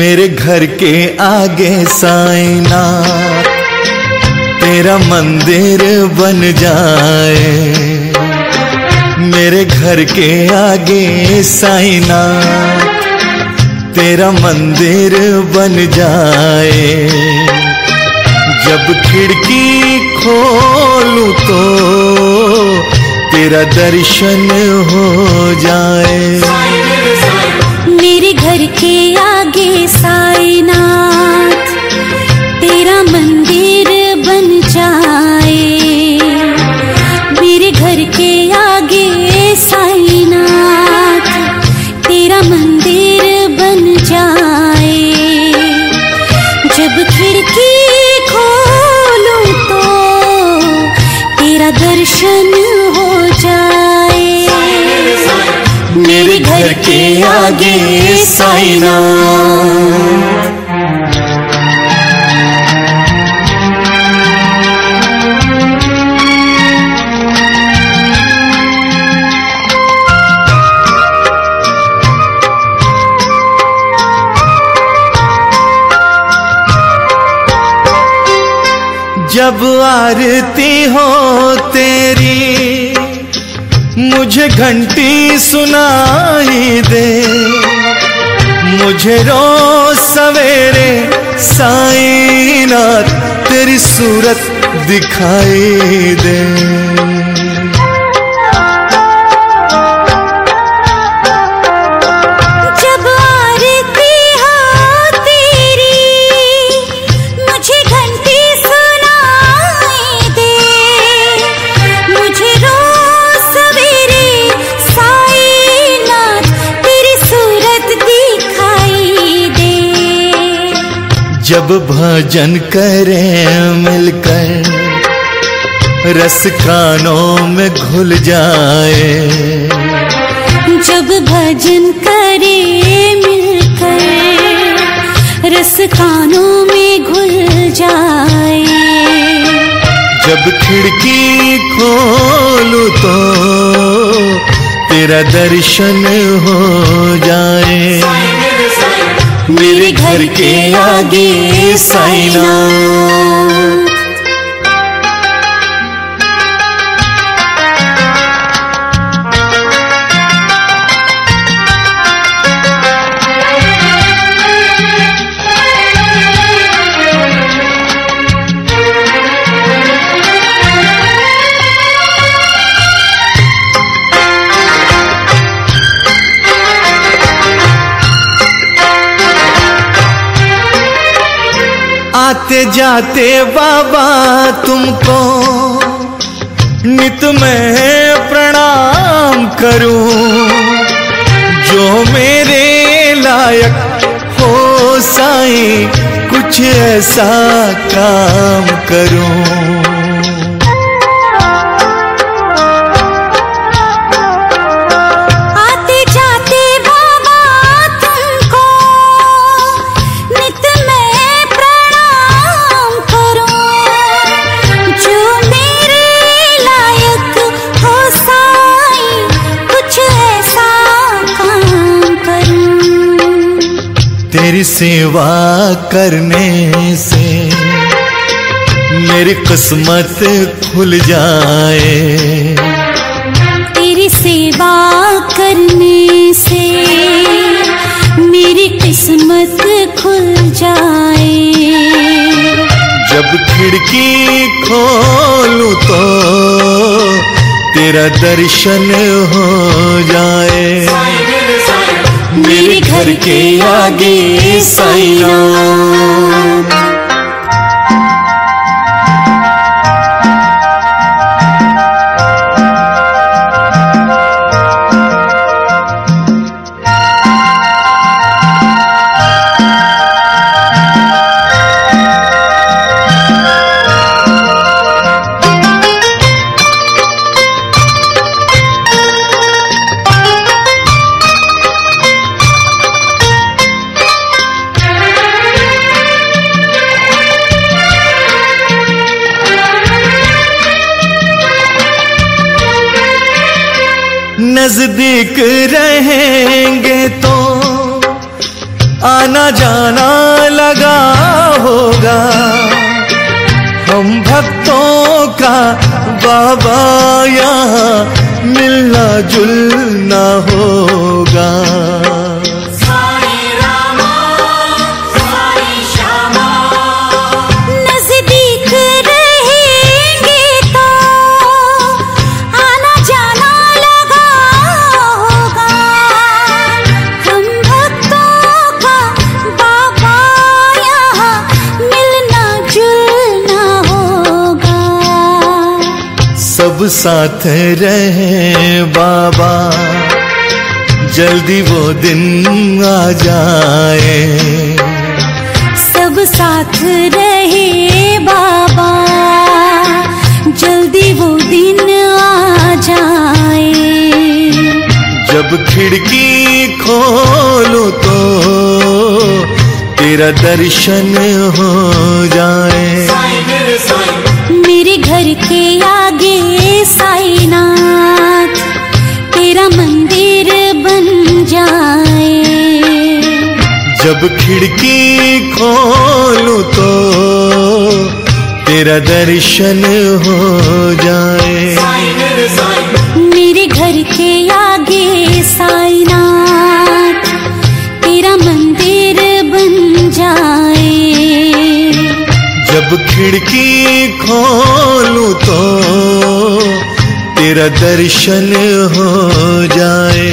मेरे घर के आगे साइना, तेरा मंदिर बन जाए। मेरे घर के आगे साइना, तेरा मंदिर बन जाए। जब खिड़की खोलू तो तेरा दर्शन हो जाए। के आगे साइना जब आरती हो मुझे घंटी सुनाई दे। मुझे रोज सवेरे साईनाथ तेरी सूरत दिखाई दे। भजन करें मिलकर। रस कानों में घुल जाए। जब भजन करे मिलकर रस कानों में घुल जाए। जब खिड़की खोलू तो तेरा दर्शन हो जाए। मेरे घर के आगे साइना। आते जाते बाबा तुमको नित मैं प्रणाम करूँ। जो मेरे लायक हो साई, कुछ ऐसा काम करूँ। तेरी सेवा करने से मेरी किस्मत खुल जाए। तेरी सेवा करने से मेरी किस्मत खुल जाए। जब खिड़की खोलू तो तेरा दर्शन हो के आगे साईं नज़दीक रहेंगे तो आना जाना लगा होगा। हम भक्तों का बाबा यहाँ मिलना जुलना होगा। सब साथ रहे बाबा। जल्दी वो दिन आ जाए। सब साथ रहे बाबा। जल्दी वो दिन आ जाए। जब खिड़की खोलो तो तेरा दर्शन हो जाए जब खिड़की खोलो तो तेरा दर्शन हो जाए। मेरे घर के आगे साईनाथ तेरा मंदिर बन जाए। जब खिड़की खोलूं तो तेरा दर्शन हो जाए।